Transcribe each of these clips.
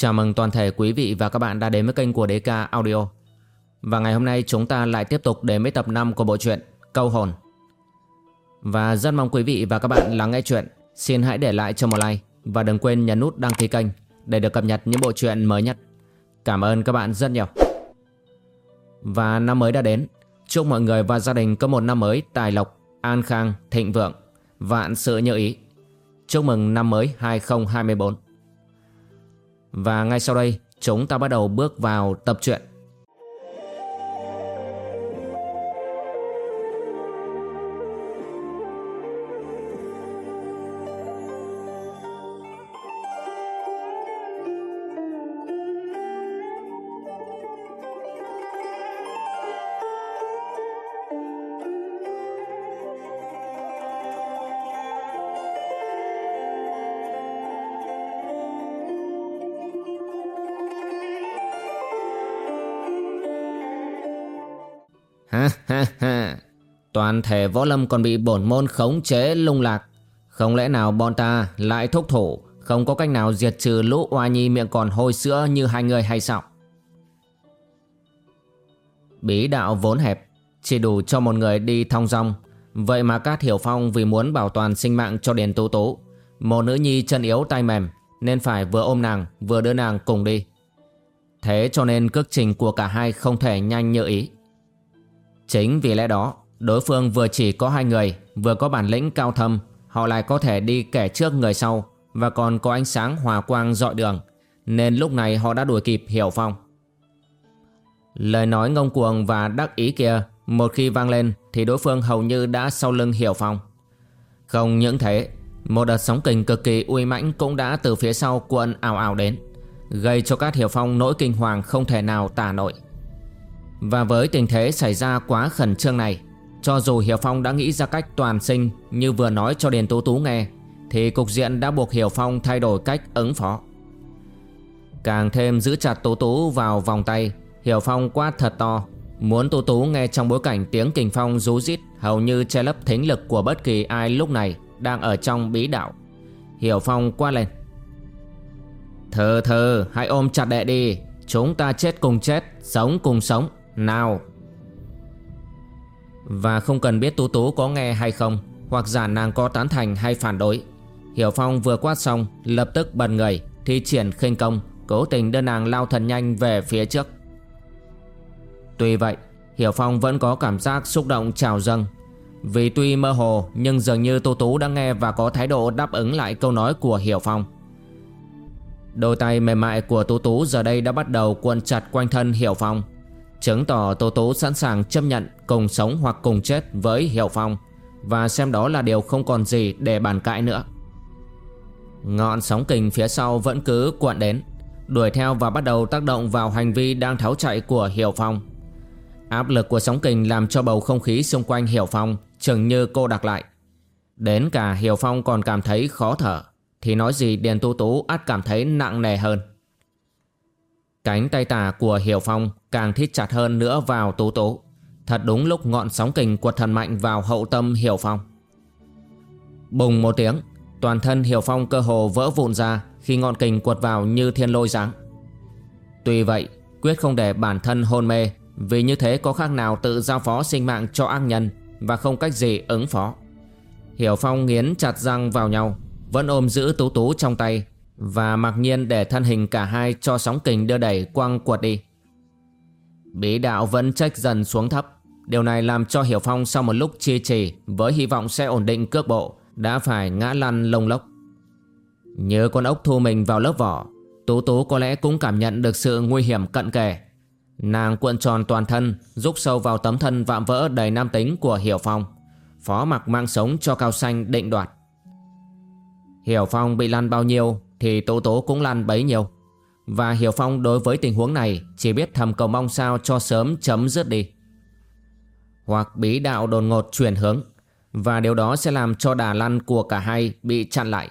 Chào mừng toàn thể quý vị và các bạn đã đến với kênh của DK Audio. Và ngày hôm nay chúng ta lại tiếp tục đến với tập 5 của bộ truyện Câu Hồn. Và rất mong quý vị và các bạn lắng nghe chuyện. Xin hãy để lại cho một like và đừng quên nhấn nút đăng ký kênh để được cập nhật những bộ truyện mới nhất. Cảm ơn các bạn rất nhiều. Và năm mới đã đến. Chúc mọi người và gia đình có một năm mới tài lộc, an khang, thịnh vượng, vạn sự như ý. Chúc mừng năm mới 2024. Và ngay sau đây chúng ta bắt đầu bước vào tập truyện. Ha ha ha, toàn thể võ lâm còn bị bổn môn khống chế lung lạc. Không lẽ nào bọn ta lại thúc thủ, không có cách nào diệt trừ lũ oa nhi miệng còn hôi sữa như hai người hay sao? Bí đạo vốn hẹp, chỉ đủ cho một người đi thong dong. Vậy mà Cát Hiểu Phong vì muốn bảo toàn sinh mạng cho Điền Tú Tú, một nữ nhi chân yếu tay mềm, nên phải vừa ôm nàng vừa đưa nàng cùng đi. Thế cho nên cước trình của cả hai không thể nhanh như ý. Chính vì lẽ đó, đối phương vừa chỉ có hai người, vừa có bản lĩnh cao thâm, họ lại có thể đi kẻ trước người sau và còn có ánh sáng hòa quang dọi đường, nên lúc này họ đã đuổi kịp Hiểu Phong. Lời nói ngông cuồng và đắc ý kia, một khi vang lên thì đối phương hầu như đã sau lưng Hiểu Phong. Không những thế, một đợt sóng kình cực kỳ uy mãnh cũng đã từ phía sau cuộn ảo ảo đến, gây cho các Hiểu Phong nỗi kinh hoàng không thể nào tả nổi. Và với tình thế xảy ra quá khẩn trương này, Cho dù Hiểu Phong đã nghĩ ra cách toàn sinh Như vừa nói cho Điền Tú Tú nghe, Thì cục diện đã buộc Hiểu Phong thay đổi cách ứng phó. Càng thêm giữ chặt Tú Tú vào vòng tay, Hiểu Phong quát thật to, Muốn Tú Tú nghe trong bối cảnh tiếng kình phong rú rít Hầu như che lấp thính lực của bất kỳ ai lúc này Đang ở trong bí đạo. Hiểu Phong quát lên, thờ thờ, hãy ôm chặt đệ đi, Chúng ta chết cùng chết, Sống cùng sống nào. Và không cần biết Tú Tú có nghe hay không, Hoặc giả nàng có tán thành hay phản đối. Hiểu Phong vừa quát xong, Lập tức bật người, Thi triển khinh công, Cố tình đưa nàng lao thần nhanh về phía trước. Tuy vậy, Hiểu Phong vẫn có cảm giác xúc động trào dâng. Vì tuy mơ hồ, Nhưng dường như Tú Tú đã nghe Và có thái độ đáp ứng lại câu nói của Hiểu Phong. Đôi tay mềm mại của Tú Tú giờ đây đã bắt đầu cuộn chặt quanh thân Hiểu Phong. Chứng tỏ Tô Tố sẵn sàng chấp nhận cùng sống hoặc cùng chết với Hiểu Phong và xem đó là điều không còn gì để bàn cãi nữa. Ngọn sóng kình phía sau vẫn cứ cuộn đến, đuổi theo và bắt đầu tác động vào hành vi đang tháo chạy của Hiểu Phong. Áp lực của sóng kình làm cho bầu không khí xung quanh Hiểu Phong chừng như cô đặc lại. Đến cả Hiểu Phong còn cảm thấy khó thở, thì nói gì Điền Tu Tú át cảm thấy nặng nề hơn. Cánh tay tả của Hiểu Phong càng thít chặt hơn nữa vào Tú Tú. Thật đúng lúc ngọn sóng kình quật thần mạnh vào hậu tâm Hiểu Phong. Bùng một tiếng, toàn thân Hiểu Phong cơ hồ vỡ vụn ra khi ngọn kình quật vào như thiên lôi giáng. Tuy vậy, quyết không để bản thân hôn mê vì như thế có khác nào tự giao phó sinh mạng cho ác nhân và không cách gì ứng phó. Hiểu Phong nghiến chặt răng vào nhau, vẫn ôm giữ Tú Tú trong tay và mặc nhiên để thân hình cả hai cho sóng kình đưa đẩy quăng quật đi. Bí đạo vẫn trách dần xuống thấp. Điều này làm cho Hiểu Phong sau một lúc chi trì với hy vọng sẽ ổn định cước bộ đã phải ngã lăn lông lốc. Như con ốc thu mình vào lớp vỏ, Tú Tú có lẽ cũng cảm nhận được sự nguy hiểm cận kề. Nàng cuộn tròn toàn thân, rút sâu vào tấm thân vạm vỡ đầy nam tính của Hiểu Phong. Phó mặc mang sống cho Cao Xanh định đoạt. Hiểu Phong bị lăn bao nhiêu thì Tố Tố cũng lăn bấy nhiêu. Và Hiểu Phong đối với tình huống này chỉ biết thầm cầu mong sao cho sớm chấm dứt đi. Hoặc bí đạo đột ngột chuyển hướng, và điều đó sẽ làm cho đà lăn của cả hai bị chặn lại.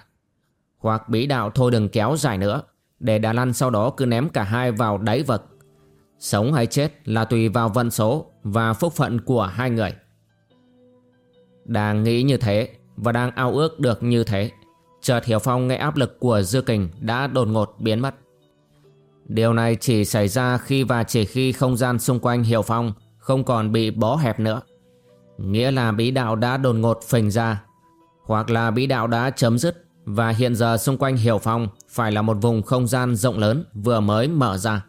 Hoặc bí đạo thôi đừng kéo dài nữa, để đà lăn sau đó cứ ném cả hai vào đáy vực. Sống hay chết là tùy vào vận số và phúc phận của hai người. Đang nghĩ như thế và đang ao ước được như thế Chợt Hiểu Phong nghe áp lực của Dư Kình đã đột ngột biến mất. Điều này chỉ xảy ra khi và chỉ khi không gian xung quanh Hiểu Phong không còn bị bó hẹp nữa. Nghĩa là bí đạo đã đột ngột phình ra, hoặc là bí đạo đã chấm dứt và hiện giờ xung quanh Hiểu Phong phải là một vùng không gian rộng lớn vừa mới mở ra.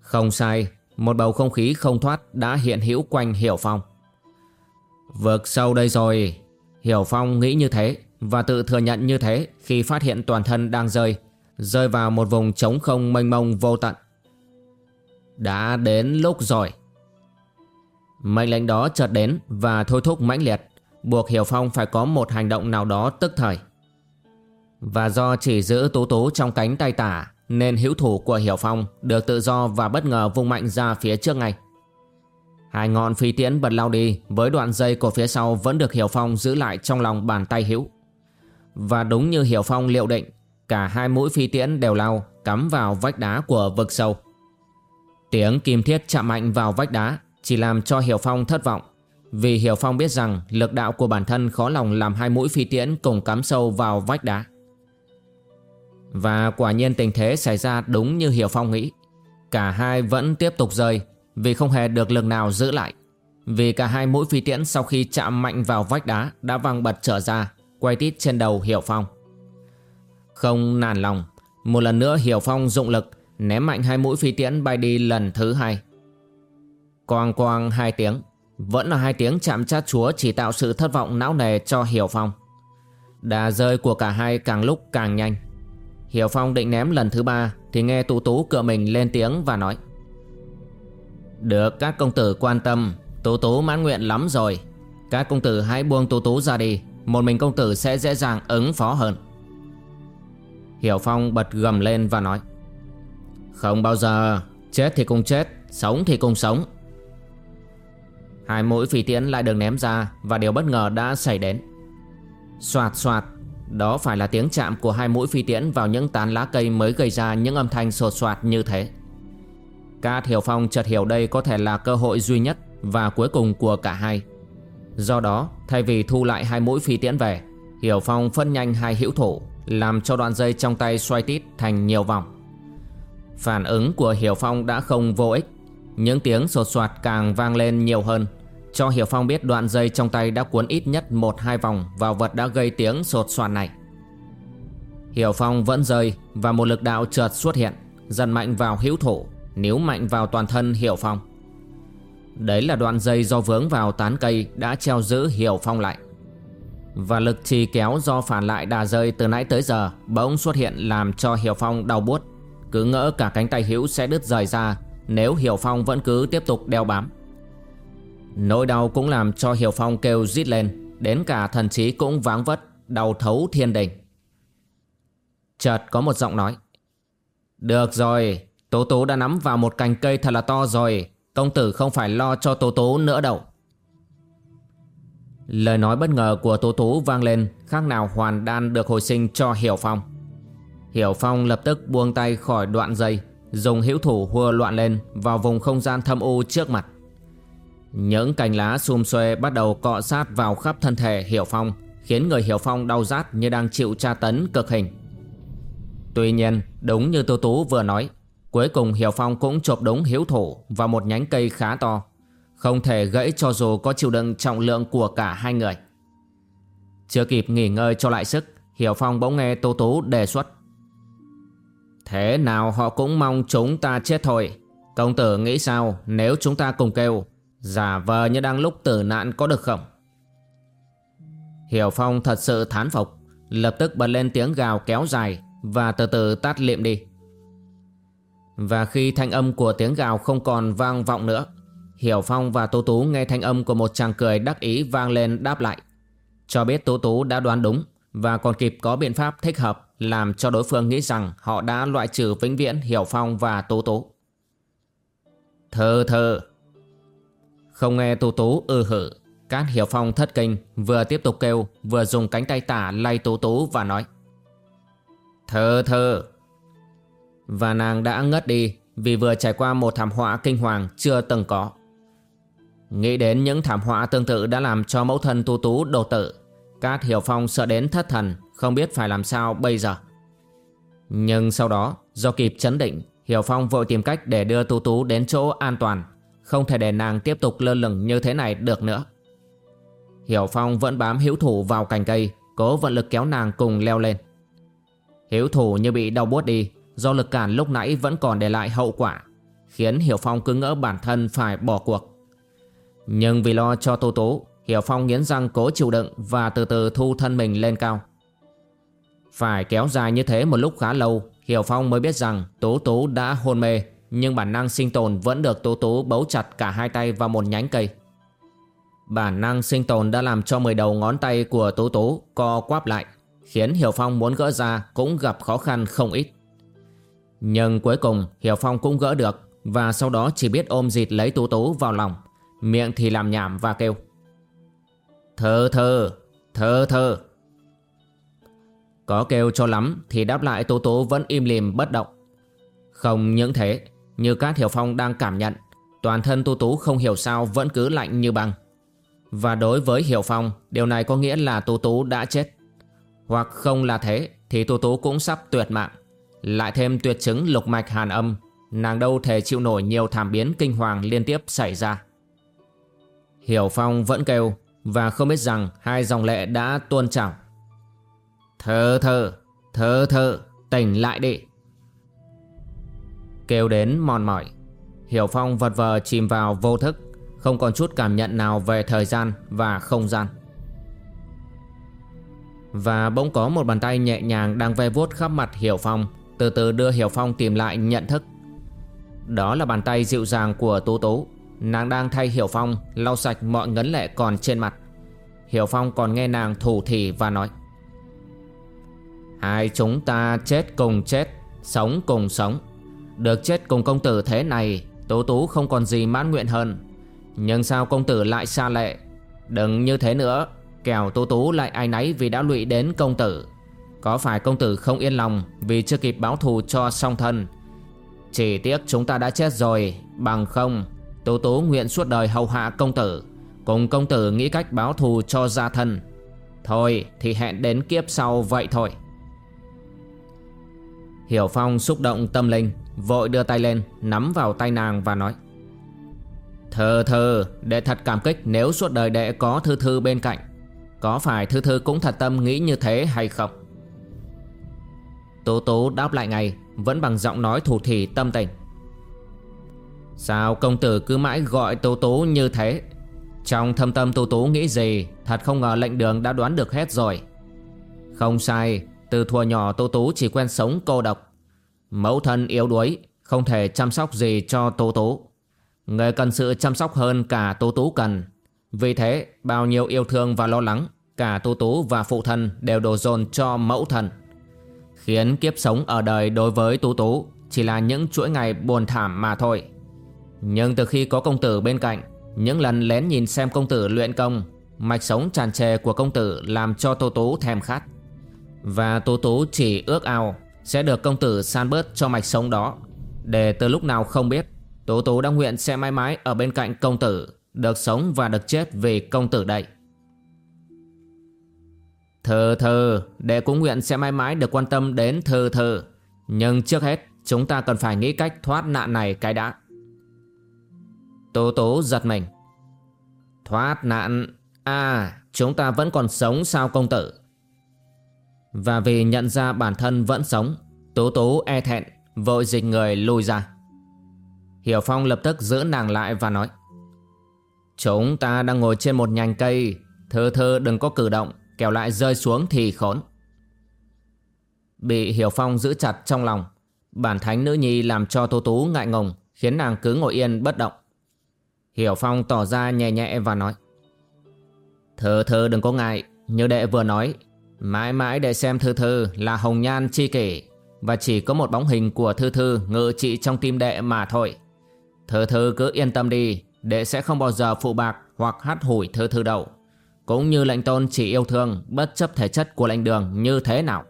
Không sai, một bầu không khí không thoát đã hiện hữu quanh Hiểu Phong. Vực sâu đây rồi, Hiểu Phong nghĩ như thế và tự thừa nhận như thế khi phát hiện toàn thân đang rơi, rơi vào một vùng trống không mênh mông vô tận. Đã đến lúc rồi. Mệnh lệnh đó chợt đến và thôi thúc mãnh liệt, buộc Hiểu Phong phải có một hành động nào đó tức thời. Và do chỉ giữ Tú Tú trong cánh tay tả nên hữu thủ của Hiểu Phong được tự do và bất ngờ vung mạnh ra phía trước ngay. Hai ngọn phi tiễn bật lao đi với đoạn dây của phía sau vẫn được Hiểu Phong giữ lại trong lòng bàn tay hữu. Và đúng như Hiểu Phong liệu định, cả hai mũi phi tiễn đều lao cắm vào vách đá của vực sâu. Tiếng kim thiết chạm mạnh vào vách đá chỉ làm cho Hiểu Phong thất vọng vì Hiểu Phong biết rằng lực đạo của bản thân khó lòng làm hai mũi phi tiễn cùng cắm sâu vào vách đá. Và quả nhiên tình thế xảy ra đúng như Hiểu Phong nghĩ. Cả hai vẫn tiếp tục rơi vì không hề được lực nào giữ lại. Vì cả hai mũi phi tiễn sau khi chạm mạnh vào vách đá đã văng bật trở ra, quay tít trên đầu Hiểu Phong. Không nản lòng, một lần nữa Hiểu Phong dụng lực ném mạnh hai mũi phi tiễn bay đi lần thứ hai. Quang quang hai tiếng, vẫn là hai tiếng chạm chát chúa chỉ tạo sự thất vọng não nề cho Hiểu Phong. Đà rơi của cả hai càng lúc càng nhanh. Hiểu Phong định ném lần thứ ba Thì nghe Tú Tú cựa mình lên tiếng và nói Được các công tử quan tâm Tú Tú mãn nguyện lắm rồi Các công tử hãy buông Tú Tú ra đi một mình công tử sẽ dễ dàng ứng phó hơn Hiểu Phong bật gầm lên và nói, Không bao giờ, Chết thì cùng chết, Sống thì cùng sống Hai mũi phi tiễn lại được ném ra Và điều bất ngờ đã xảy đến Xoạt xoạt, đó phải là tiếng chạm của hai mũi phi tiễn vào những tán lá cây mới gây ra những âm thanh sột soạt như thế. Cát Hiểu Phong chợt hiểu đây có thể là cơ hội duy nhất và cuối cùng của cả hai. Do đó, thay vì thu lại hai mũi phi tiễn về, Hiểu Phong phân nhanh hai hữu thủ, làm cho đoạn dây trong tay xoay tít thành nhiều vòng. Phản ứng của Hiểu Phong đã không vô ích, những tiếng sột soạt càng vang lên nhiều hơn cho Hiểu Phong biết đoạn dây trong tay đã cuốn ít nhất một hai vòng vào vật đã gây tiếng sột soạt này. Hiểu Phong vẫn rơi và một lực đạo chợt xuất hiện, dần mạnh vào hữu thủ, níu mạnh vào toàn thân Hiểu Phong. Đấy là đoạn dây do vướng vào tán cây đã treo giữ Hiểu Phong lại. Và lực trì kéo do phản lại đà rơi từ nãy tới giờ bỗng xuất hiện làm cho Hiểu Phong đau buốt. Cứ ngỡ cả cánh tay hữu sẽ đứt rời ra nếu Hiểu Phong vẫn cứ tiếp tục đeo bám. Nỗi đau cũng làm cho Hiểu Phong kêu rít lên, Đến cả thần trí cũng váng vất, Đau thấu thiên đình Chợt có một giọng nói, Được rồi, Tố tố đã nắm vào một cành cây thật là to rồi Công tử không phải lo cho tố tố nữa đâu. Lời nói bất ngờ của tố tố vang lên, Khác nào hoàn đan được hồi sinh cho Hiểu Phong. Hiểu Phong lập tức buông tay khỏi đoạn dây, Dùng hữu thủ hùa loạn lên Vào vùng không gian thâm u trước mặt. Những cành lá xum xuê bắt đầu cọ sát vào khắp thân thể Hiểu Phong, Khiến người Hiểu Phong đau rát như đang chịu tra tấn cực hình. Tuy nhiên, đúng như Tô Tú vừa nói Cuối cùng Hiểu Phong cũng chộp đống hiếu thổ vào một nhánh cây khá to. Không thể gãy cho dù có chịu đựng trọng lượng của cả hai người. Chưa kịp nghỉ ngơi cho lại sức, Hiểu Phong bỗng nghe Tô Tú đề xuất. Thế nào họ cũng mong chúng ta chết thôi. Công tử nghĩ sao nếu chúng ta cùng kêu, Giả vờ như đang lúc tử nạn có được không? Hiểu Phong thật sự thán phục, Lập tức bật lên tiếng gào kéo dài Và từ từ tắt liệm đi. Và khi thanh âm của tiếng gào không còn vang vọng nữa, Hiểu Phong và Tú Tú nghe thanh âm của một chàng cười đắc ý vang lên đáp lại. Cho biết Tú Tú đã đoán đúng Và còn kịp có biện pháp thích hợp Làm cho đối phương nghĩ rằng họ đã loại trừ vĩnh viễn Hiểu Phong và Tú Tú. Thơ thơ. Không nghe Tú Tú ư hử Cát Hiểu Phong thất kinh, Vừa tiếp tục kêu, Vừa dùng cánh tay tả lay Tú Tú và nói. Thơ thơ. Và nàng đã ngất đi Vì vừa trải qua một thảm họa kinh hoàng Chưa từng có. Nghĩ đến những thảm họa tương tự Đã làm cho mẫu thân tu Tú đồ tử, Cát Hiểu Phong sợ đến thất thần, Không biết phải làm sao bây giờ. Nhưng sau đó, Do kịp chấn định, Hiểu Phong vội tìm cách để đưa tu Tú đến chỗ an toàn, Không thể để nàng tiếp tục lơ lửng như thế này được nữa. Hiểu Phong vẫn bám hữu thủ vào cành cây, Cố vận lực kéo nàng cùng leo lên. Hiếu thủ như bị đau buốt đi Do lực cản lúc nãy vẫn còn để lại hậu quả, Khiến Hiểu Phong cứ ngỡ bản thân phải bỏ cuộc. Nhưng vì lo cho Tô Tố, Hiểu Phong nghiến răng cố chịu đựng Và từ từ thu thân mình lên cao. Phải kéo dài như thế một lúc khá lâu, Hiểu Phong mới biết rằng Tố Tố đã hôn mê, Nhưng bản năng sinh tồn vẫn được Tố Tố bấu chặt cả hai tay vào một nhánh cây. Bản năng sinh tồn đã làm cho mười đầu ngón tay của Tố Tố co quắp lại, Khiến Hiểu Phong muốn gỡ ra cũng gặp khó khăn không ít. Nhưng cuối cùng Hiểu Phong cũng gỡ được Và sau đó chỉ biết ôm dịt lấy Tú Tú vào lòng Miệng thì làm nhảm và kêu Thơ thơ, thơ thơ. Có kêu cho lắm thì đáp lại Tú Tú vẫn im lìm bất động. Không những thế Như các Hiểu Phong đang cảm nhận Toàn thân Tú Tú không hiểu sao vẫn cứ lạnh như băng. Và đối với Hiểu Phong Điều này có nghĩa là Tú Tú đã chết. Hoặc không là thế Thì Tú Tú cũng sắp tuyệt mạng. Lại thêm tuyệt chứng lục mạch hàn âm Nàng đâu thể chịu nổi nhiều thảm biến kinh hoàng liên tiếp xảy ra Hiểu Phong vẫn kêu và không biết rằng hai dòng lệ đã tuôn trào. Thơ thơ, thơ thơ, tỉnh lại đi. Kêu đến mòn mỏi, Hiểu Phong vật vờ chìm vào vô thức, không còn chút cảm nhận nào về thời gian và không gian. Và bỗng có một bàn tay nhẹ nhàng đang ve vuốt khắp mặt Hiểu Phong, từ từ đưa Hiểu Phong tìm lại nhận thức. Đó là bàn tay dịu dàng của Tú Tú Nàng đang thay Hiểu Phong lau sạch mọi ngấn lệ còn trên mặt. Hiểu Phong còn nghe nàng thủ thỉ và nói, Hai chúng ta chết cùng chết, Sống cùng sống. Được chết cùng công tử thế này Tú Tú không còn gì mãn nguyện hơn. Nhưng sao công tử lại xa lệ? Đừng như thế nữa, Kẻo Tú Tú lại ai nấy vì đã lụy đến công tử. Có phải công tử không yên lòng Vì chưa kịp báo thù cho song thân? Chỉ tiếc chúng ta đã chết rồi, Bằng không Tú Tú nguyện suốt đời hầu hạ công tử, Cùng công tử nghĩ cách báo thù cho gia thân. Thôi thì hẹn đến kiếp sau vậy thôi. Hiểu Phong xúc động tâm linh, Vội đưa tay lên, Nắm vào tay nàng và nói Thơ thơ Đệ thật cảm kích nếu suốt đời đệ có thư thư bên cạnh. Có phải thư thư cũng thật tâm nghĩ như thế hay không? Tố tố đáp lại ngay, Vẫn bằng giọng nói thủ thỉ tâm tình. Sao công tử cứ mãi gọi Tố Tố như thế? Trong thâm tâm Tố Tố nghĩ gì, Thật không ngờ lệnh đường đã đoán được hết rồi. Không sai, Từ thuở nhỏ Tố Tố chỉ quen sống cô độc. Mẫu thân yếu đuối, Không thể chăm sóc gì cho Tố Tố. Người cần sự chăm sóc hơn cả Tố Tố cần. Vì thế, bao nhiêu yêu thương và lo lắng, Cả Tố Tố và phụ thân đều đổ dồn cho mẫu thân. Khiến kiếp sống ở đời đối với Tú Tú Chỉ là những chuỗi ngày buồn thảm mà thôi. Nhưng từ khi có công tử bên cạnh, Những lần lén nhìn xem công tử luyện công, Mạch sống tràn trề của công tử Làm cho tú Tú thèm khát. Và tú Tú chỉ ước ao Sẽ được công tử san bớt cho mạch sống đó, Để từ lúc nào không biết, tú Tú đã nguyện sẽ mãi mãi ở bên cạnh công tử, Được sống và được chết vì công tử đây. Thơ thơ Đệ cũng nguyện sẽ mãi mãi được quan tâm đến thơ thơ Nhưng trước hết, Chúng ta cần phải nghĩ cách thoát nạn này cái đã. Tố tố giật mình. Thoát nạn? À chúng ta vẫn còn sống sao công tử? Và vì nhận ra bản thân vẫn sống, Tố tố e thẹn, Vội dịch người lùi ra. Hiểu Phong lập tức giữ nàng lại và nói, Chúng ta đang ngồi trên một nhành cây, Thơ thơ đừng có cử động kéo lại rơi xuống thì khốn. Bị Hiểu Phong giữ chặt trong lòng, Bản thánh nữ nhi làm cho Tô Tú ngại ngùng, Khiến nàng cứ ngồi yên bất động. Hiểu Phong tỏ ra nhẹ nhẹ và nói, Thơ thơ đừng có ngại, Như đệ vừa nói, Mãi mãi để xem thư thư là hồng nhan chi kỷ, Và chỉ có một bóng hình của thư thư ngự trị trong tim đệ mà thôi. Thơ thư cứ yên tâm đi, Đệ sẽ không bao giờ phụ bạc hoặc hắt hủi thơ thư đâu. Cũng như lệnh tôn chỉ yêu thương Bất chấp thể chất của lệnh đường như thế nào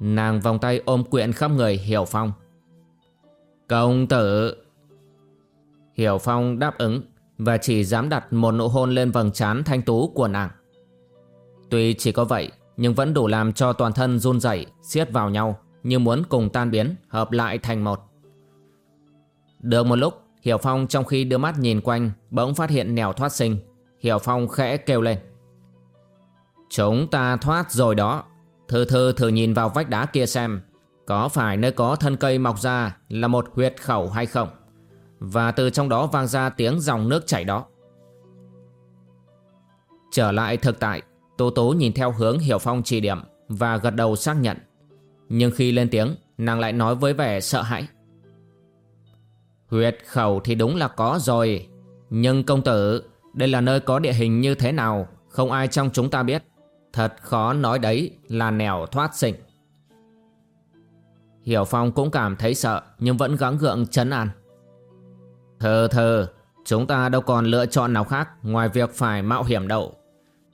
Nàng vòng tay ôm quyện khắp người Hiểu Phong Công tử Hiểu Phong đáp ứng và chỉ dám đặt một nụ hôn lên vầng trán thanh tú của nàng. Tuy chỉ có vậy nhưng vẫn đủ làm cho toàn thân run rẩy siết vào nhau như muốn cùng tan biến, hợp lại thành một. Được một lúc, Hiểu Phong trong khi đưa mắt nhìn quanh, bỗng phát hiện nẻo thoát sinh. Hiểu Phong khẽ kêu lên. Chúng ta thoát rồi đó. Thư thư thử nhìn vào vách đá kia xem, có phải nơi có thân cây mọc ra là một huyệt khẩu hay không? Và từ trong đó vang ra tiếng dòng nước chảy đó. Trở lại thực tại, Tô Tố nhìn theo hướng Hiểu Phong chỉ điểm và gật đầu xác nhận. Nhưng khi lên tiếng, nàng lại nói với vẻ sợ hãi. Huyệt khẩu thì đúng là có rồi, nhưng công tử, đây là nơi có địa hình như thế nào, không ai trong chúng ta biết. Thật khó nói đấy là nẻo thoát sinh. Hiểu Phong cũng cảm thấy sợ nhưng vẫn gắng gượng chấn an. Thờ thờ, chúng ta đâu còn lựa chọn nào khác ngoài việc phải mạo hiểm đậu.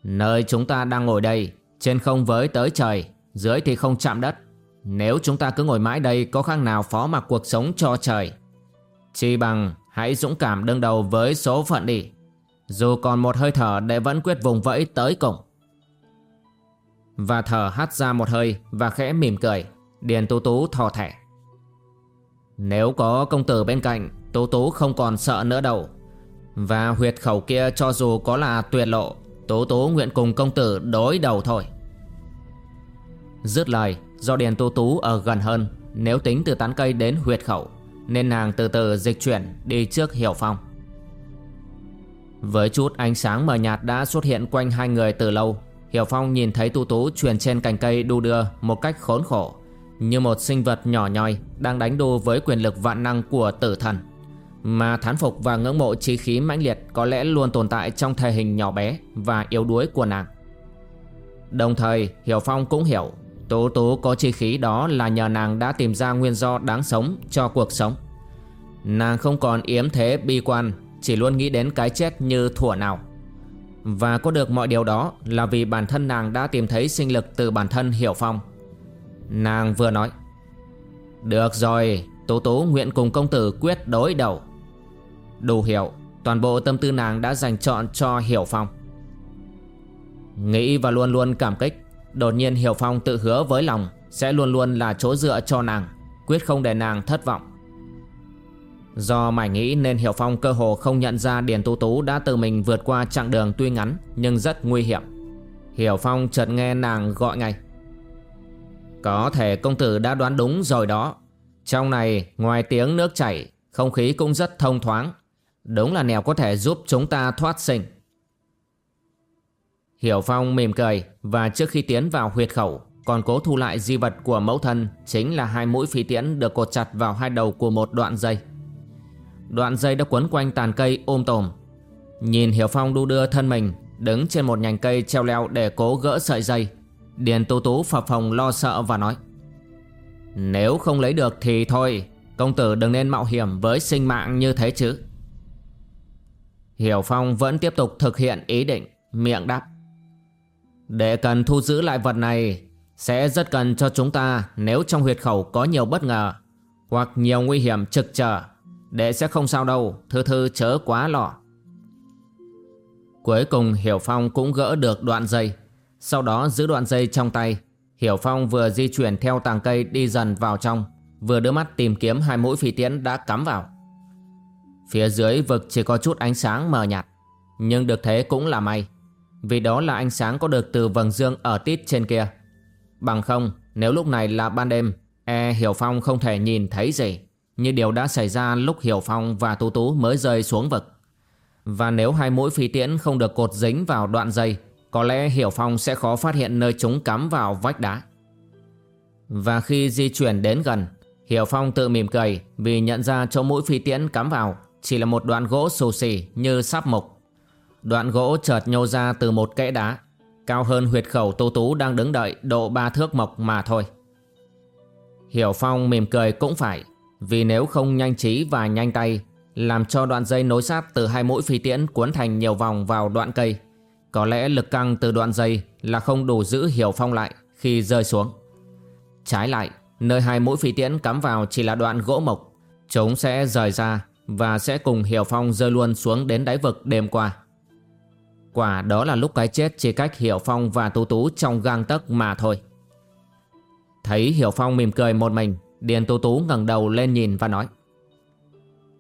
Nơi chúng ta đang ngồi đây, trên không với tới trời, dưới thì không chạm đất. Nếu chúng ta cứ ngồi mãi đây có khác nào phó mặc cuộc sống cho trời. Chỉ bằng hãy dũng cảm đương đầu với số phận đi. Dù còn một hơi thở đệ vẫn quyết vùng vẫy tới cùng. Và thở hắt ra một hơi và khẽ mỉm cười. Điền Tú Tú thò thẻ. Nếu có công tử bên cạnh, Tú Tú không còn sợ nữa đâu. Và huyệt khẩu kia cho dù có là tuyệt lộ, Tú Tú nguyện cùng công tử đối đầu thôi. Dứt lời, do Điền Tú Tú ở gần hơn, nếu tính từ tán cây đến huyệt khẩu, nên nàng từ từ dịch chuyển đi trước Hiểu Phong. Với chút ánh sáng mờ nhạt đã xuất hiện quanh hai người từ lâu, Hiểu Phong nhìn thấy Tu Tú truyền trên cành cây đu đưa một cách khốn khổ, như một sinh vật nhỏ nhoi đang đánh đu với quyền lực vạn năng của tử thần. Mà thán phục và ngưỡng mộ trí khí mãnh liệt có lẽ luôn tồn tại trong thể hình nhỏ bé và yếu đuối của nàng. Đồng thời Hiểu Phong cũng hiểu Tú Tú có chi khí đó là nhờ nàng đã tìm ra nguyên do đáng sống cho cuộc sống. Nàng không còn yếm thế bi quan, chỉ luôn nghĩ đến cái chết như thủa nào. Và có được mọi điều đó là vì bản thân nàng đã tìm thấy sinh lực từ bản thân Hiểu Phong. Nàng vừa nói Được rồi, Tố tố nguyện cùng công tử quyết đối đầu. Đủ hiểu, toàn bộ tâm tư nàng đã dành chọn cho Hiểu Phong. Nghĩ và luôn luôn cảm kích, đột nhiên Hiểu Phong tự hứa với lòng sẽ luôn luôn là chỗ dựa cho nàng, quyết không để nàng thất vọng. Do mải nghĩ nên Hiểu Phong cơ hồ không nhận ra Điền Tú Tú đã tự mình vượt qua chặng đường tuy ngắn nhưng rất nguy hiểm. Hiểu Phong chợt nghe nàng gọi ngay. Có thể công tử đã đoán đúng rồi đó. Trong này ngoài tiếng nước chảy, không khí cũng rất thông thoáng. Đúng là nèo có thể giúp chúng ta thoát sinh. Hiểu Phong mỉm cười và trước khi tiến vào huyệt khẩu còn cố thu lại di vật của mẫu thân chính là hai mũi phi tiễn được cột chặt vào hai đầu của một đoạn dây. Đoạn dây đã quấn quanh tàn cây ôm tồm. Nhìn Hiểu Phong đu đưa thân mình, đứng trên một nhành cây treo leo để cố gỡ sợi dây. Điền Tú Tú phập phòng lo sợ và nói, Nếu không lấy được thì thôi, Công tử đừng nên mạo hiểm với sinh mạng như thế chứ Hiểu Phong vẫn tiếp tục thực hiện ý định, Miệng đáp, Để cần thu giữ lại vật này, Sẽ rất cần cho chúng ta Nếu trong huyệt khẩu có nhiều bất ngờ Hoặc nhiều nguy hiểm trực trở để sẽ không sao đâu Thư thư chớ quá lo Cuối cùng Hiểu Phong cũng gỡ được đoạn dây. Sau đó giữ đoạn dây trong tay, Hiểu Phong vừa di chuyển theo tàng cây đi dần vào trong, Vừa đưa mắt tìm kiếm hai mũi phi tiễn đã cắm vào. Phía dưới vực chỉ có chút ánh sáng mờ nhạt, Nhưng được thế cũng là may, Vì đó là ánh sáng có được từ vầng dương ở tít trên kia. Bằng không, nếu lúc này là ban đêm E Hiểu Phong không thể nhìn thấy gì. Như điều đã xảy ra lúc Hiểu Phong và Tú Tú mới rơi xuống vực Và nếu hai mũi phi tiễn không được cột dính vào đoạn dây Có lẽ Hiểu Phong sẽ khó phát hiện nơi chúng cắm vào vách đá Và khi di chuyển đến gần Hiểu Phong tự mỉm cười vì nhận ra chỗ mũi phi tiễn cắm vào chỉ là một đoạn gỗ xù xì như sáp mục. Đoạn gỗ chợt nhô ra từ một kẽ đá, cao hơn huyệt khẩu Tô Tú đang đứng đợi độ ba thước mộc mà thôi. Hiểu Phong mỉm cười cũng phải, vì nếu không nhanh trí và nhanh tay, làm cho đoạn dây nối sát từ hai mũi phi tiễn cuốn thành nhiều vòng vào đoạn cây, có lẽ lực căng từ đoạn dây là không đủ giữ Hiểu Phong lại khi rơi xuống. Trái lại, nơi hai mũi phi tiễn cắm vào chỉ là đoạn gỗ mộc, chúng sẽ rời ra và sẽ cùng Hiểu Phong rơi luôn xuống đến đáy vực đêm qua. Quả đó là lúc cái chết chỉ cách Hiểu Phong và Tú Tú trong gang tấc mà thôi. Thấy Hiểu Phong mỉm cười một mình Điền Tú Tú ngẩng đầu lên nhìn và nói,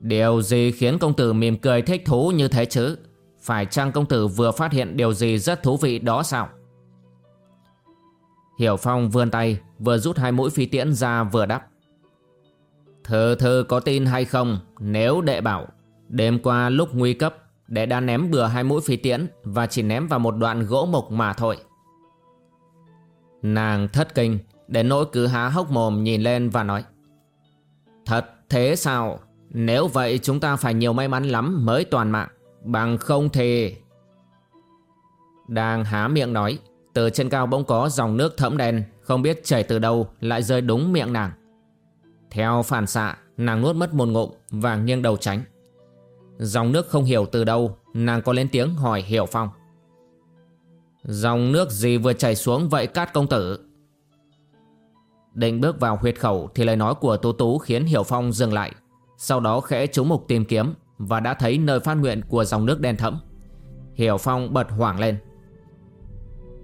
Điều gì khiến công tử mỉm cười thích thú như thế chứ? Phải chăng công tử vừa phát hiện điều gì rất thú vị đó sao? Hiểu Phong vươn tay, Vừa rút hai mũi phi tiễn ra vừa đắp Thơ thơ có tin hay không, Nếu đệ bảo, Đêm qua lúc nguy cấp, Đệ đã ném bừa hai mũi phi tiễn Và chỉ ném vào một đoạn gỗ mục mà thôi. Nàng thất kinh Đến nỗi cứ há hốc mồm nhìn lên và nói, Thật thế sao? Nếu vậy chúng ta phải nhiều may mắn lắm mới toàn mạng, Bằng không thì Đang há miệng nói, Từ trên cao bỗng có dòng nước thẫm đen, Không biết chảy từ đâu Lại rơi đúng miệng nàng. Theo phản xạ, Nàng nuốt mất một ngụm Và nghiêng đầu tránh. Dòng nước không hiểu từ đâu, Nàng có lên tiếng hỏi Hiểu Phong. Dòng nước gì vừa chảy xuống vậy, cát công tử? Định bước vào huyệt khẩu Thì lời nói của Tú Tú khiến Hiểu Phong dừng lại. Sau đó khẽ trúng mục tìm kiếm Và đã thấy nơi phát nguyện của dòng nước đen thẫm. Hiểu Phong bật hoảng lên.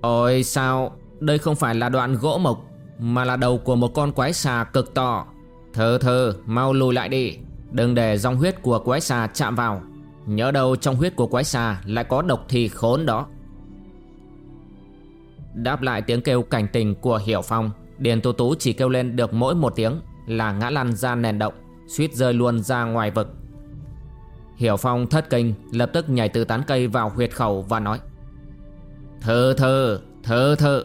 Ôi sao, Đây không phải là đoạn gỗ mộc, Mà là đầu của một con quái xà cực to. Thơ thơ, mau lùi lại đi, Đừng để dòng huyết của quái xà chạm vào. Nhớ đâu trong huyết của quái xà Lại có độc thì khốn đó. Đáp lại tiếng kêu cảnh tình của Hiểu Phong. Điền Tú Tú chỉ kêu lên được mỗi một tiếng Là ngã lăn ra nền động Suýt rơi luôn ra ngoài vực. Hiểu Phong thất kinh Lập tức nhảy từ tán cây vào huyệt khẩu và nói Thơ thơ Thơ thơ.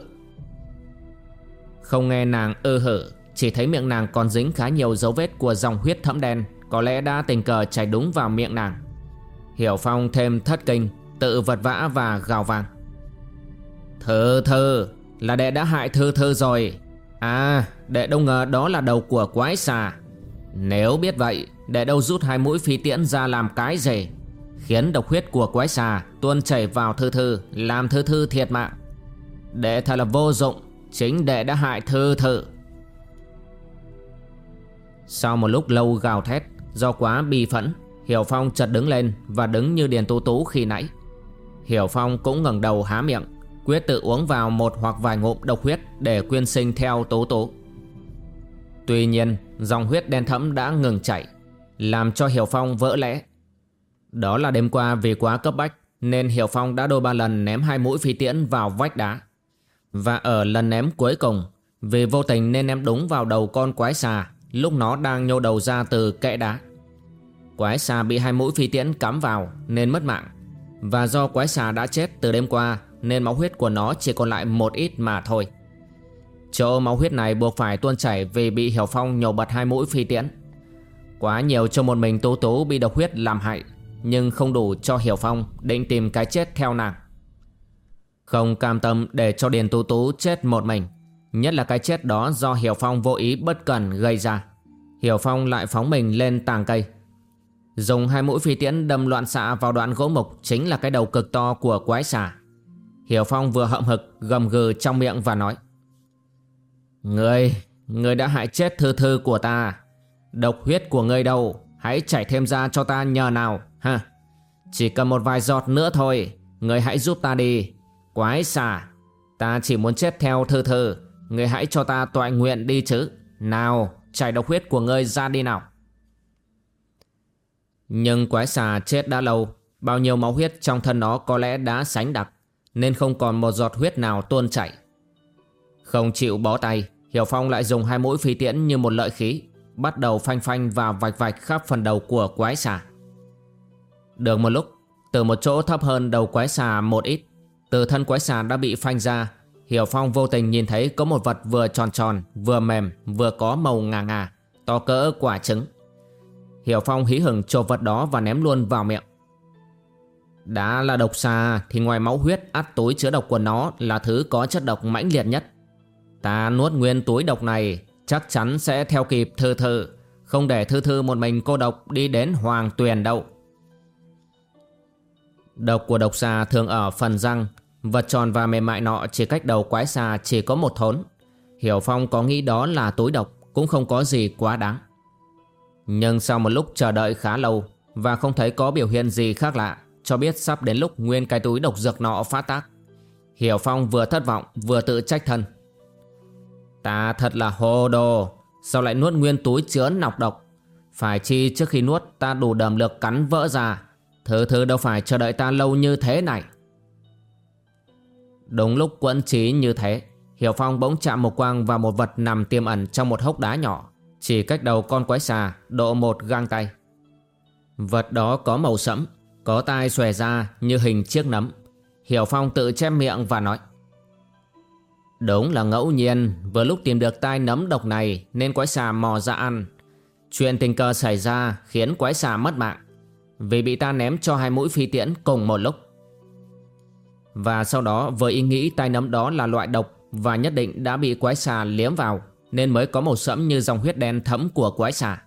Không nghe nàng ư hở, Chỉ thấy miệng nàng còn dính khá nhiều dấu vết Của dòng huyết thẫm đen Có lẽ đã tình cờ chảy đúng vào miệng nàng. Hiểu Phong thêm thất kinh Tự vật vã và gào vàng Thơ thơ Là đệ đã hại thơ thơ rồi. À đệ đâu ngờ đó là đầu của quái xà. Nếu biết vậy, Đệ đâu rút hai mũi phi tiễn ra làm cái gì Khiến độc huyết của quái xà Tuôn chảy vào thư thư, Làm thư thư thiệt mạng. Đệ thật là vô dụng, Chính đệ đã hại thư thư. Sau một lúc lâu gào thét, Do quá bi phẫn, Hiểu Phong chợt đứng lên Và đứng như Điền Tú Tú khi nãy. Hiểu Phong cũng ngẩng đầu há miệng. Quyết tự uống vào một hoặc vài ngụm độc huyết Để quyên sinh theo tố tố. Tuy nhiên, dòng huyết đen thẫm đã ngừng chảy, Làm cho Hiểu Phong vỡ lẽ. Đó là đêm qua vì quá cấp bách Nên Hiểu Phong đã đôi ba lần ném hai mũi phi tiễn vào vách đá. Và ở lần ném cuối cùng, Vì vô tình nên ném đúng vào đầu con quái xà, Lúc nó đang nhô đầu ra từ kẽ đá. Quái xà bị hai mũi phi tiễn cắm vào nên mất mạng. Và do quái xà đã chết từ đêm qua nên máu huyết của nó chỉ còn lại một ít mà thôi. Chỗ máu huyết này buộc phải tuôn chảy Vì bị Hiểu Phong nhổ bật hai mũi phi tiễn. Quá nhiều cho một mình Tú Tú bị độc huyết làm hại, Nhưng không đủ cho Hiểu Phong định tìm cái chết theo nàng. Không cam tâm để cho Điền Tú Tú chết một mình, Nhất là cái chết đó do Hiểu Phong vô ý bất cần gây ra. Hiểu Phong lại phóng mình lên tàng cây. Dùng hai mũi phi tiễn đâm loạn xạ vào đoạn gỗ mục Chính là cái đầu cực to của quái xà. Hiểu Phong vừa hậm hực gầm gừ trong miệng và nói Ngươi, ngươi đã hại chết thư thư của ta. Độc huyết của ngươi đâu? Hãy chảy thêm ra cho ta nhờ nào ha? Chỉ cần một vài giọt nữa thôi Ngươi hãy giúp ta đi. Quái xà Ta chỉ muốn chết theo thư thư. Ngươi hãy cho ta tọa nguyện đi chứ. Nào chảy độc huyết của ngươi ra đi nào. Nhưng quái xà chết đã lâu Bao nhiêu máu huyết trong thân nó có lẽ đã sánh đặc. Nên không còn một giọt huyết nào tuôn chảy. Không chịu bó tay, Hiểu Phong lại dùng hai mũi phi tiễn như một lợi khí, Bắt đầu phanh phanh và vạch vạch khắp phần đầu của quái xà. Được một lúc, Từ một chỗ thấp hơn đầu quái xà một ít, Từ thân quái xà đã bị phanh ra, Hiểu Phong vô tình nhìn thấy có một vật vừa tròn tròn, Vừa mềm, Vừa có màu ngà ngà, To cỡ quả trứng. Hiểu Phong hí hửng chộp vật đó và ném luôn vào miệng. Đã là độc xà thì ngoài máu huyết át túi chứa độc của nó là thứ có chất độc mãnh liệt nhất. Ta nuốt nguyên túi độc này chắc chắn sẽ theo kịp thư thư, không để thư thư một mình cô độc đi đến hoàng tuyền đâu. Độc của độc xà thường ở phần răng, vật tròn và mềm mại nọ chỉ cách đầu quái xà chỉ có một thốn. Hiểu Phong có nghĩ đó là túi độc cũng không có gì quá đáng. Nhưng sau một lúc chờ đợi khá lâu Và không thấy có biểu hiện gì khác lạ cho biết sắp đến lúc nguyên cái túi độc dược nọ phát tác. Hiểu Phong vừa thất vọng, vừa tự trách thân. Ta thật là hồ đồ, Sao lại nuốt nguyên túi chứa nọc độc? Phải chi trước khi nuốt ta đủ đầm lực cắn vỡ ra, Thứ thứ đâu phải chờ đợi ta lâu như thế này. Đúng lúc quẫn trí như thế, Hiểu Phong bỗng chạm một quang vào một vật nằm tiềm ẩn trong một hốc đá nhỏ. Chỉ cách đầu con quái xà, độ một gang tay. Vật đó có màu sẫm có tai xòe ra như hình chiếc nấm. Hiểu Phong tự che miệng và nói, Đúng là ngẫu nhiên, Vừa lúc tìm được tai nấm độc này Nên quái xà mò ra ăn. Chuyện tình cờ xảy ra khiến quái xà mất mạng, Vì bị ta ném cho hai mũi phi tiễn cùng một lúc. Và sau đó, với ý nghĩ tai nấm đó là loại độc Và nhất định đã bị quái xà liếm vào, Nên mới có màu sẫm như dòng huyết đen thấm của quái xà.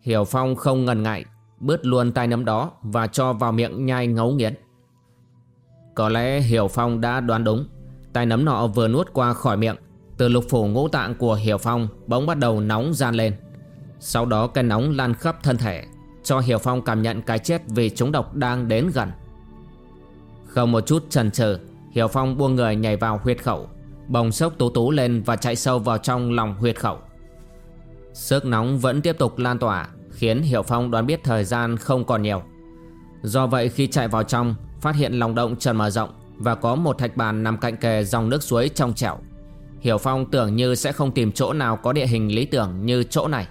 Hiểu Phong không ngần ngại Bứt luôn tai nấm đó Và cho vào miệng nhai ngấu nghiến. Có lẽ Hiểu Phong đã đoán đúng, Tai nấm nọ vừa nuốt qua khỏi miệng, Từ lục phủ ngũ tạng của Hiểu Phong Bỗng bắt đầu nóng gian lên. Sau đó cái nóng lan khắp thân thể, Cho Hiểu Phong cảm nhận cái chết Vì chúng độc đang đến gần. Không một chút chần chừ, Hiểu Phong buông người nhảy vào huyệt khẩu, Bồng sốc tú tú lên và chạy sâu vào trong lòng huyệt khẩu. Sức nóng vẫn tiếp tục lan tỏa Khiến Hiểu Phong đoán biết thời gian không còn nhiều Do vậy khi chạy vào trong Phát hiện lòng động trần mở rộng và có một thạch bàn nằm cạnh kề dòng nước suối trong trẻo. Hiểu Phong tưởng như sẽ không tìm chỗ nào có địa hình lý tưởng như chỗ này.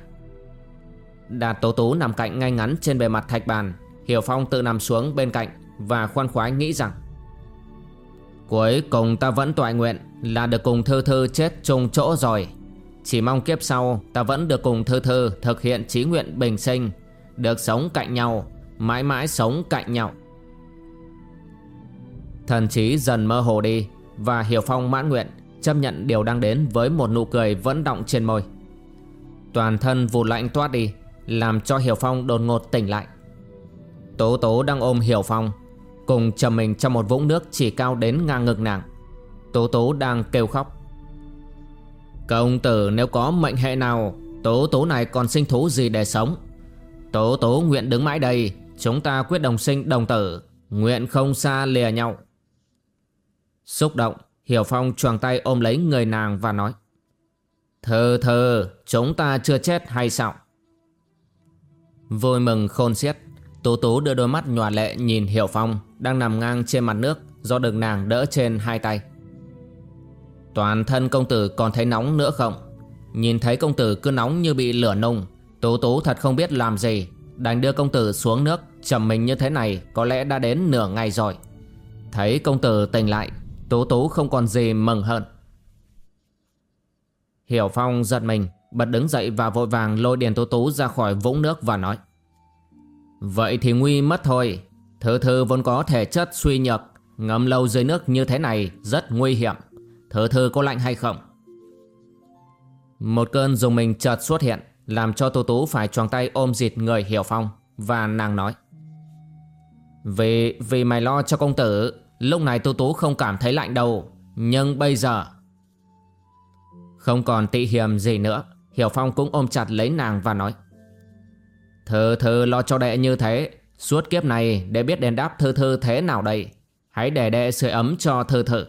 Đạt Tố Tú nằm cạnh ngay ngắn trên bề mặt thạch bàn, Hiểu Phong tự nằm xuống bên cạnh và khoan khoái nghĩ rằng Cuối cùng ta vẫn toại nguyện là được cùng Thư Thư chết chung chỗ rồi. Chỉ mong kiếp sau ta vẫn được cùng Thư Thư thực hiện trí nguyện bình sinh, được sống cạnh nhau, mãi mãi sống cạnh nhau. Thần trí dần mơ hồ đi Và Hiểu Phong mãn nguyện Chấp nhận điều đang đến với một nụ cười vẫn động trên môi. Toàn thân vụt lạnh toát đi Làm cho Hiểu Phong đột ngột tỉnh lại. Tố tố đang ôm Hiểu Phong Cùng chầm mình trong một vũng nước chỉ cao đến ngang ngực nàng. Tố tố đang kêu khóc. Công tử, nếu có mệnh hệ nào, Tố tố này còn sinh thú gì để sống? Tố tố nguyện đứng mãi đây, Chúng ta quyết đồng sinh đồng tử, Nguyện không xa lìa nhau. Xúc động, Hiểu Phong choàng tay ôm lấy người nàng và nói Thơ thơ Chúng ta chưa chết hay sao? Vui mừng khôn xiết, tố tố đưa đôi mắt nhòa lệ nhìn Hiểu Phong Đang nằm ngang trên mặt nước Do được nàng đỡ trên hai tay. Toàn thân công tử còn thấy nóng nữa không? Nhìn thấy công tử cứ nóng như bị lửa nung Tú Tú thật không biết làm gì. Đành đưa công tử xuống nước, Chầm mình như thế này Có lẽ đã đến nửa ngày rồi. Thấy công tử tỉnh lại Tú Tú không còn gì mừng hơn. Hiểu Phong giật mình, Bật đứng dậy và vội vàng lôi Điền Tú Tú ra khỏi vũng nước và nói, Vậy thì nguy mất thôi. Thư thư vốn có thể chất suy nhược Ngâm lâu dưới nước như thế này rất nguy hiểm. Thư thư có lạnh hay không? Một cơn dùng mình chợt xuất hiện Làm cho Tú Tú phải choàng tay ôm dịt người Hiểu Phong Và nàng nói. Vì, vì mày lo cho công tử Lúc này Tú Tú không cảm thấy lạnh đâu Nhưng bây giờ Không còn tị hiềm gì nữa. Hiểu Phong cũng ôm chặt lấy nàng và nói. Thư thư lo cho đệ như thế Suốt kiếp này để biết đền đáp thư thư thế nào đây? Hãy để đệ sưởi ấm cho thư thư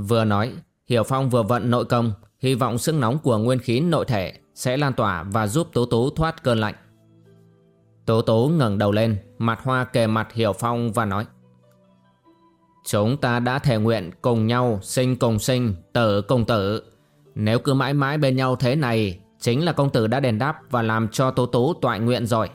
Vừa nói Hiểu Phong vừa vận nội công Hy vọng sức nóng của nguyên khí nội thể Sẽ lan tỏa và giúp Tố Tố thoát cơn lạnh Tố Tố ngẩng đầu lên Mặt hoa kề mặt Hiểu Phong và nói Chúng ta đã thề nguyện cùng nhau sinh cùng sinh, tử cùng tử. Nếu cứ mãi mãi bên nhau thế này, chính là công tử đã đền đáp và làm cho Tố Tố toại nguyện rồi.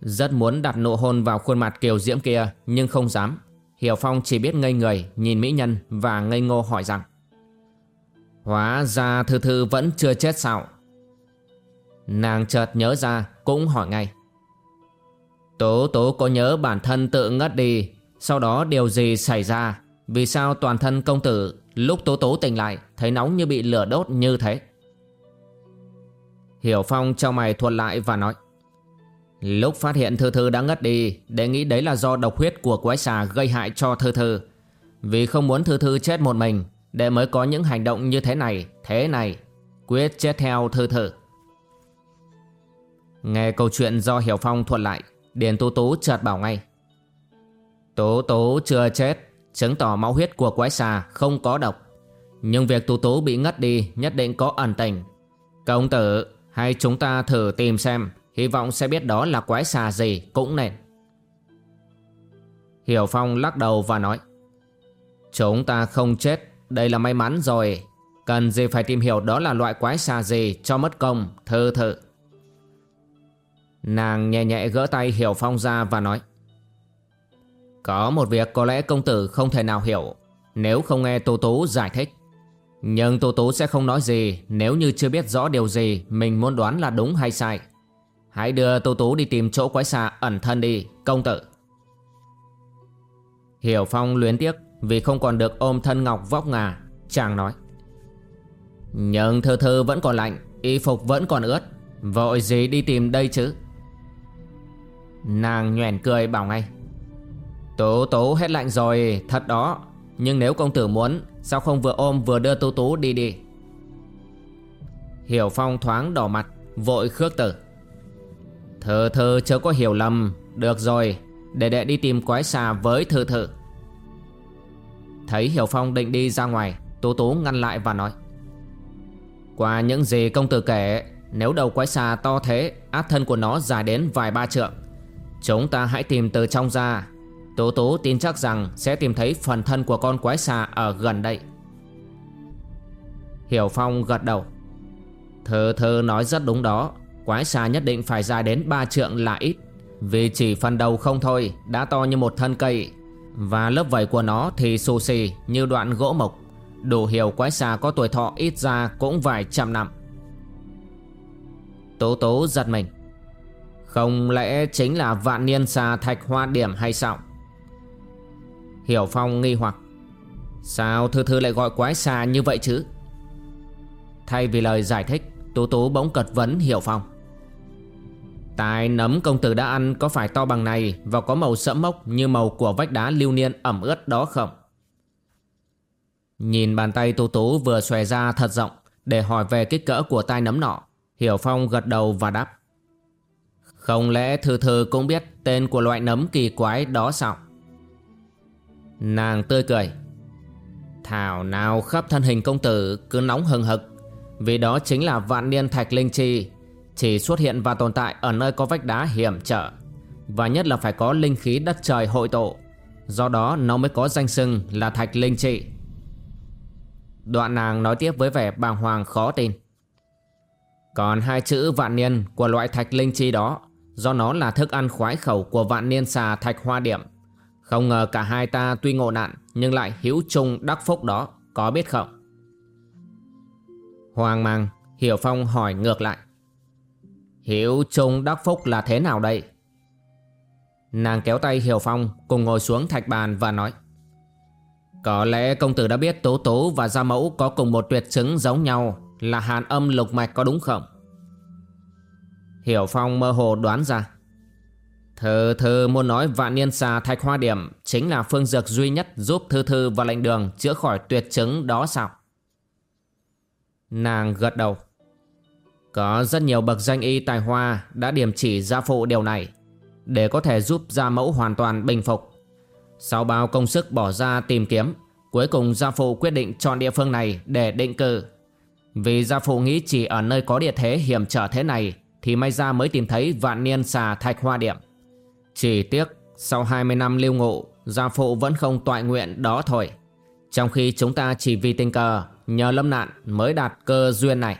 Rất muốn đặt nụ hôn vào khuôn mặt kiều diễm kia nhưng không dám. Hiểu Phong chỉ biết ngây người, nhìn mỹ nhân và ngây ngô hỏi rằng, Hóa ra Thư Thư vẫn chưa chết sao? Nàng chợt nhớ ra, cũng hỏi ngay, Tố tố có nhớ bản thân tự ngất đi, Sau đó điều gì xảy ra Vì sao toàn thân công tử Lúc tố tố tỉnh lại Thấy nóng như bị lửa đốt như thế Hiểu Phong cho mày thuật lại và nói Lúc phát hiện Thư Thư đã ngất đi, Để nghĩ đấy là do độc huyết của quái xà gây hại cho Thư Thư Vì không muốn Thư Thư chết một mình, Để mới có những hành động như thế này Thế này, Quyết chết theo Thư Thư Nghe câu chuyện do Hiểu Phong thuật lại, Điền Tú Tú chợt bảo ngay. Tú Tú chưa chết, Chứng tỏ máu huyết của quái xà không có độc. Nhưng việc tú tú bị ngất đi nhất định có ẩn tình. Công tử, hay chúng ta thử tìm xem. Hy vọng sẽ biết đó là quái xà gì cũng nên. Hiểu Phong lắc đầu và nói, Chúng ta không chết, Đây là may mắn rồi. Cần gì phải tìm hiểu đó là loại quái xà gì Cho mất công thư thự Nàng nhẹ nhẹ gỡ tay Hiểu Phong ra và nói, Có một việc có lẽ công tử không thể nào hiểu, Nếu không nghe Tô Tú giải thích. Nhưng Tô Tú sẽ không nói gì Nếu như chưa biết rõ điều gì Mình muốn đoán là đúng hay sai. Hãy đưa Tô Tú đi tìm chỗ quái xà ẩn thân đi, Công tử. Hiểu Phong luyến tiếc Vì không còn được ôm thân ngọc vóc ngà, Chàng nói. Nhưng thư thư vẫn còn lạnh, Y phục vẫn còn ướt, Vội gì đi tìm đây chứ? Nàng nhoẻn cười bảo ngay. Tú tú hết lạnh rồi, Thật đó. Nhưng nếu công tử muốn, Sao không vừa ôm vừa đưa tú tú đi đi? Hiểu Phong thoáng đỏ mặt, Vội khước tử Thư thư chớ có hiểu lầm. Được rồi, Để đệ đi tìm quái xà với thư thư Thấy Hiểu Phong định đi ra ngoài Tú Tú ngăn lại và nói. Qua những gì công tử kể, Nếu đầu quái xà to thế Át thân của nó dài đến vài ba trượng. Chúng ta hãy tìm từ trong ra. Tố tố tin chắc rằng Sẽ tìm thấy phần thân của con quái xà Ở gần đây. Hiểu Phong gật đầu. Thơ thơ nói rất đúng đó. Quái xà nhất định phải dài đến ba trượng là ít. Vì chỉ phần đầu không thôi, Đã to như một thân cây. Và lớp vảy của nó thì xù xì Như đoạn gỗ mộc. Đủ hiểu quái xà có tuổi thọ ít ra Cũng vài trăm năm. Tố tố giật mình. Không lẽ chính là vạn niên xà thạch hoa điểm hay sao? Hiểu Phong nghi hoặc. Sao Thư Thư lại gọi quái xà như vậy chứ? Thay vì lời giải thích Tú Tú bỗng cật vấn Hiểu Phong. Tài nấm công tử đã ăn có phải to bằng này Và có màu sẫm mốc như màu của vách đá lưu niên ẩm ướt đó không Nhìn bàn tay Tú Tú vừa xòe ra thật rộng Để hỏi về kích cỡ của tai nấm nọ, Hiểu Phong gật đầu và đáp không lẽ thư thư cũng biết tên của loại nấm kỳ quái đó sao? Nàng tươi cười. Thảo nào khắp thân hình công tử cứ nóng hừng hực, Vì đó chính là vạn niên thạch linh chi chỉ xuất hiện và tồn tại ở nơi có vách đá hiểm trở, Và nhất là phải có linh khí đất trời hội tụ. Do đó, nó mới có danh xưng là thạch linh trị. Đoạn nàng nói tiếp với vẻ bàng hoàng khó tin. Còn hai chữ vạn niên của loại thạch linh chi đó, Do nó là thức ăn khoái khẩu của vạn niên xà thạch hoa điểm. Không ngờ cả hai ta tuy ngộ nạn, Nhưng lại hữu chung đắc phúc đó, Có biết không? Hoàng mang, Hiểu Phong hỏi ngược lại. Hiểu chung đắc phúc là thế nào đây? Nàng kéo tay Hiểu Phong Cùng ngồi xuống thạch bàn và nói, Có lẽ công tử đã biết Tố Tố và Gia Mẫu Có cùng một tuyệt chứng giống nhau Là hàn âm lục mạch có đúng không? Hiểu Phong mơ hồ đoán ra Thư Thư muốn nói vạn niên xà thạch hoa điểm Chính là phương dược duy nhất giúp Thư Thư và lệnh đường chữa khỏi tuyệt chứng đó sao? Nàng gật đầu có rất nhiều bậc danh y tài hoa đã điểm chỉ gia phụ điều này Để có thể giúp gia mẫu hoàn toàn bình phục Sau bao công sức bỏ ra tìm kiếm Cuối cùng gia phụ quyết định chọn địa phương này để định cư Vì gia phụ nghĩ chỉ ở nơi có địa thế hiểm trở thế này thì may ra mới tìm thấy vạn niên xà thạch hoa điểm. Chỉ tiếc sau 20 năm lưu ngụ, gia phụ vẫn không toại nguyện đó thôi. Trong khi chúng ta chỉ vì tình cờ, nhờ lâm nạn mới đạt cơ duyên này.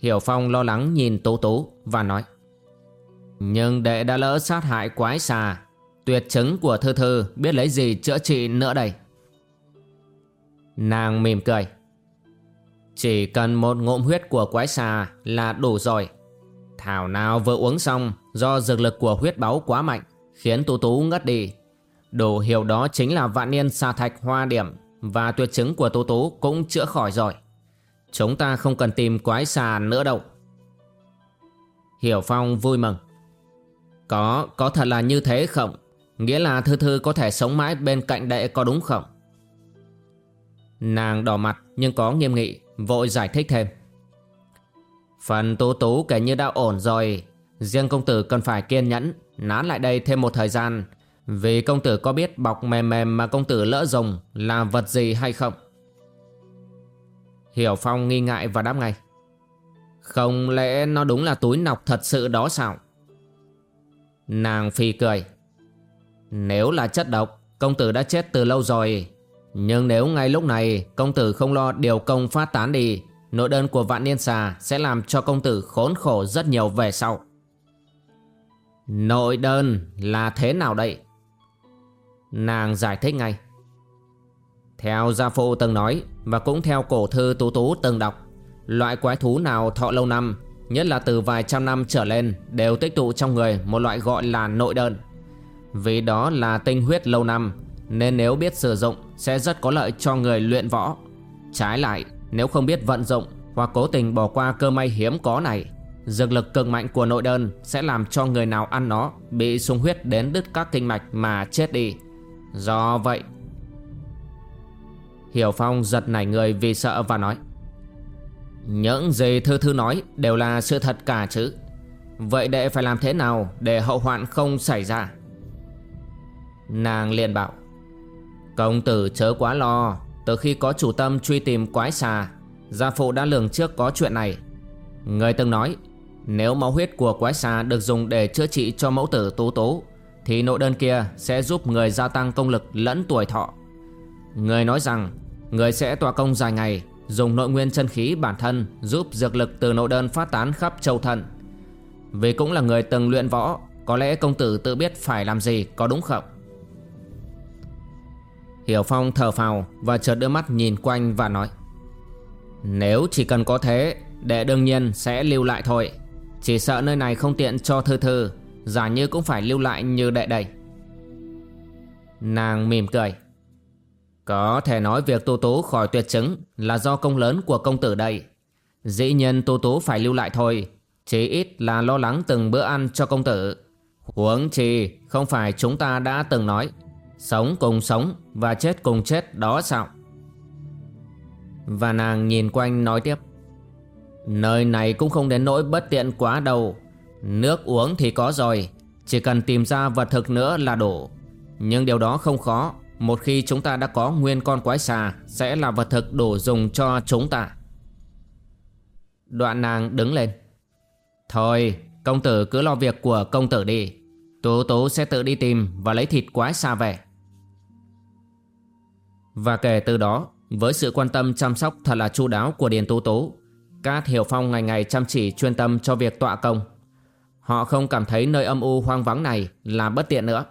Hiểu Phong lo lắng nhìn Tố Tú và nói, Nhưng đệ đã lỡ sát hại quái xà, Tuyệt chứng của thư thư biết lấy gì chữa trị nữa đây? Nàng mỉm cười, chỉ cần một ngụm huyết của quái xà là đủ rồi. Thảo nào vừa uống xong, Do dược lực của huyết báu quá mạnh, Khiến tú tú ngất đi. Đủ hiểu đó chính là vạn niên xà thạch hoa điểm Và tuyệt chứng của tú tú cũng chữa khỏi rồi. Chúng ta không cần tìm quái xà nữa đâu Hiểu Phong vui mừng Có, có thật là như thế không? Nghĩa là Thư Thư có thể sống mãi bên cạnh đệ có đúng không? Nàng đỏ mặt nhưng có nghiêm nghị Vội giải thích thêm Phần tú tú kể như đã ổn rồi Riêng công tử cần phải kiên nhẫn Nán lại đây thêm một thời gian Vì công tử có biết bọc mềm mềm mà công tử lỡ dùng là vật gì hay không? Hiểu Phong nghi ngại và đáp ngay. Không lẽ nó đúng là túi nọc thật sự đó sao? Nàng phi cười. Nếu là chất độc, công tử đã chết từ lâu rồi. Nhưng nếu ngay lúc này công tử không lo điều công phát tán đi, nội đơn của vạn niên xà sẽ làm cho công tử khốn khổ rất nhiều về sau. Nội đơn là thế nào đây? Nàng giải thích ngay. Theo gia phụ từng nói và cũng theo cổ thư tú tú từng đọc, loại quái thú nào thọ lâu năm, nhất là từ vài trăm năm trở lên đều tích tụ trong người một loại gọi là nội đơn. Vì đó là tinh huyết lâu năm nên nếu biết sử dụng sẽ rất có lợi cho người luyện võ. Trái lại, nếu không biết vận dụng hoặc cố tình bỏ qua cơ may hiếm có này, dược lực cực mạnh của nội đơn sẽ làm cho người nào ăn nó bị sung huyết đến đứt các kinh mạch mà chết đi. Do vậy, Hiểu Phong giật nảy người vì sợ và nói, Những gì thư thư nói đều là sự thật cả chứ. Vậy đệ phải làm thế nào để hậu hoạn không xảy ra? Nàng liền bảo, Công tử chớ quá lo. Từ khi có chủ tâm truy tìm quái xà, Gia phụ đã lường trước có chuyện này. Người từng nói, Nếu máu huyết của quái xà được dùng để chữa trị cho mẫu tử tú tú, Thì nội đơn kia sẽ giúp người gia tăng công lực lẫn tuổi thọ. Người nói rằng Người sẽ tỏa công dài ngày, Dùng nội nguyên chân khí bản thân Giúp dược lực từ nội đơn phát tán khắp châu thận Vì cũng là người từng luyện võ, Có lẽ công tử tự biết phải làm gì có đúng không? Hiểu Phong thở phào Và chợt đưa mắt nhìn quanh và nói, Nếu chỉ cần có thế, Đệ đương nhiên sẽ lưu lại thôi. Chỉ sợ nơi này không tiện cho thư thư, Giả như cũng phải lưu lại như đệ đây. Nàng mỉm cười có thể nói việc tu tú khỏi tuyệt chứng là do công lớn của công tử đây. Dĩ nhiên tu tú phải lưu lại thôi, chỉ ít là lo lắng từng bữa ăn cho công tử. Huống chi không phải chúng ta đã từng nói, sống cùng sống và chết cùng chết đó sao? Và nàng nhìn quanh nói tiếp. Nơi này cũng không đến nỗi bất tiện quá đâu. Nước uống thì có rồi, chỉ cần tìm ra vật thực nữa là đủ. Nhưng điều đó không khó một khi chúng ta đã có nguyên con quái xà Sẽ là vật thực đủ dùng cho chúng ta. Đoạn nàng đứng lên. Thôi công tử cứ lo việc của công tử đi. Tố Tố sẽ tự đi tìm Và lấy thịt quái xà về. Và kể từ đó Với sự quan tâm chăm sóc thật là chu đáo của Điền Tố Tố, Cát Hiểu Phong ngày ngày chăm chỉ chuyên tâm cho việc tọa công. Họ không cảm thấy nơi âm u hoang vắng này là bất tiện nữa.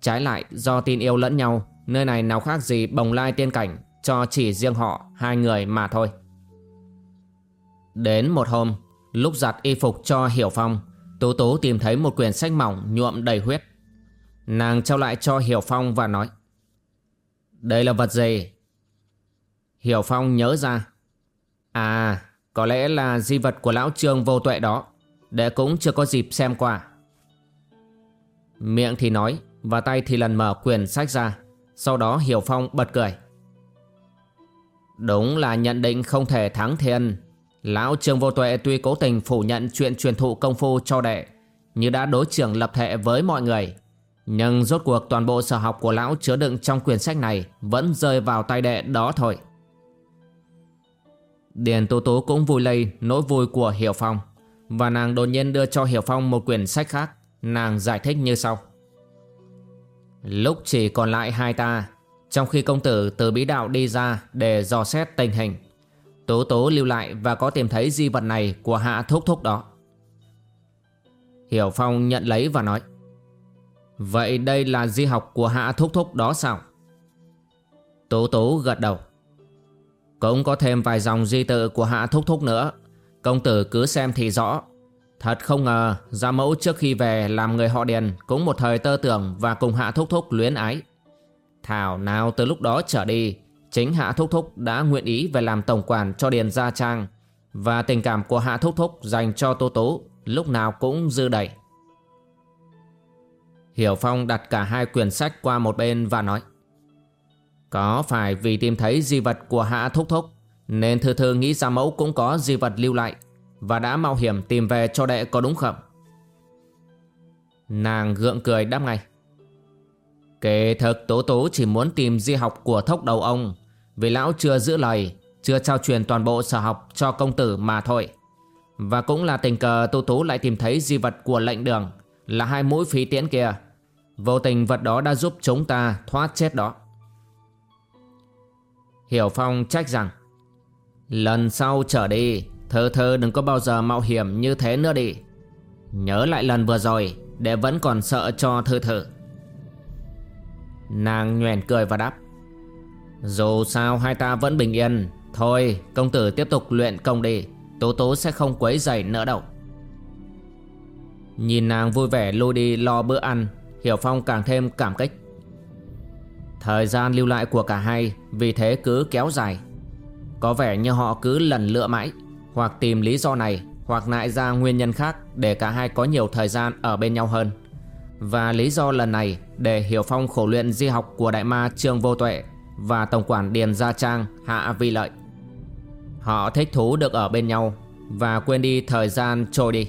Trái lại do tin yêu lẫn nhau Nơi này nào khác gì bồng lai tiên cảnh, Cho chỉ riêng họ, hai người mà thôi. Đến một hôm, Lúc giặt y phục cho Hiểu Phong, Tú Tú tìm thấy một quyển sách mỏng nhuộm đầy huyết. Nàng trao lại cho Hiểu Phong và nói, Đây là vật gì? Hiểu Phong nhớ ra À có lẽ là di vật của lão trương vô tuệ đó Đệ cũng chưa có dịp xem qua. Miệng thì nói Và tay thì lần mở quyển sách ra sau đó Hiểu Phong bật cười. Đúng là nhận định không thể thắng thiên. Lão Trương Vô Tuệ tuy cố tình phủ nhận chuyện truyền thụ công phu cho đệ, Như đã đối trưởng lập thệ với mọi người, Nhưng rốt cuộc toàn bộ sở học của lão chứa đựng trong quyển sách này Vẫn rơi vào tay đệ đó thôi. Điền Tú Tú cũng vui lây nỗi vui của Hiểu Phong, Và nàng đột nhiên đưa cho Hiểu Phong một quyển sách khác, Nàng giải thích như sau. Lúc chỉ còn lại hai ta, Trong khi công tử từ bí đạo đi ra Để dò xét tình hình, Tố tố lưu lại và có tìm thấy di vật này Của hạ thúc thúc đó. Hiểu Phong nhận lấy và nói, Vậy đây là di học của hạ thúc thúc đó sao? Tố tố gật đầu, Cũng có thêm vài dòng di tự của hạ thúc thúc nữa, Công tử cứ xem thì rõ. Thật không ngờ Gia mẫu trước khi về làm người họ đèn Cũng một thời tơ tưởng và cùng Hạ Thúc Thúc luyến ái. Thảo nào từ lúc đó trở đi, Chính Hạ Thúc Thúc đã nguyện ý về làm tổng quản cho Điền Gia Trang Và tình cảm của Hạ Thúc Thúc dành cho Tô Tố Lúc nào cũng dư đầy Hiểu Phong đặt cả hai quyển sách qua một bên và nói, Có phải vì tìm thấy di vật của Hạ Thúc Thúc Nên thư thư nghĩ Gia Mẫu cũng có di vật lưu lại và đã mạo hiểm tìm về cho đệ có đúng không? Nàng gượng cười đáp ngay. Kể thực Tố Tố chỉ muốn tìm di học của thốc đầu ông, Vì lão chưa giữ lời, Chưa trao truyền toàn bộ sở học cho công tử mà thôi. Và cũng là tình cờ Tố Tố lại tìm thấy di vật của lệnh đường, Là hai mũi phí tiễn kia. Vô tình vật đó đã giúp chúng ta thoát chết đó. Hiểu Phong trách rằng, Lần sau trở đi Thơ thơ đừng có bao giờ mạo hiểm như thế nữa đi. Nhớ lại lần vừa rồi Để vẫn còn sợ cho thơ thơ. Nàng nhoèn cười và đáp. Dù sao hai ta vẫn bình yên. Thôi, công tử tiếp tục luyện công đi. Tố tố sẽ không quấy dày nữa đâu. Nhìn nàng vui vẻ lui đi lo bữa ăn, Hiểu Phong càng thêm cảm kích. Thời gian lưu lại của cả hai, Vì thế cứ kéo dài. Có vẻ như họ cứ lần lựa mãi. Hoặc tìm lý do này, Hoặc nại ra nguyên nhân khác Để cả hai có nhiều thời gian ở bên nhau hơn. Và lý do lần này Để Hiểu Phong khổ luyện di học của đại ma Trương Vô Tuệ Và Tổng quản Điền Gia Trang Hạ Vi Lợi. Họ thích thú được ở bên nhau Và quên đi thời gian trôi đi.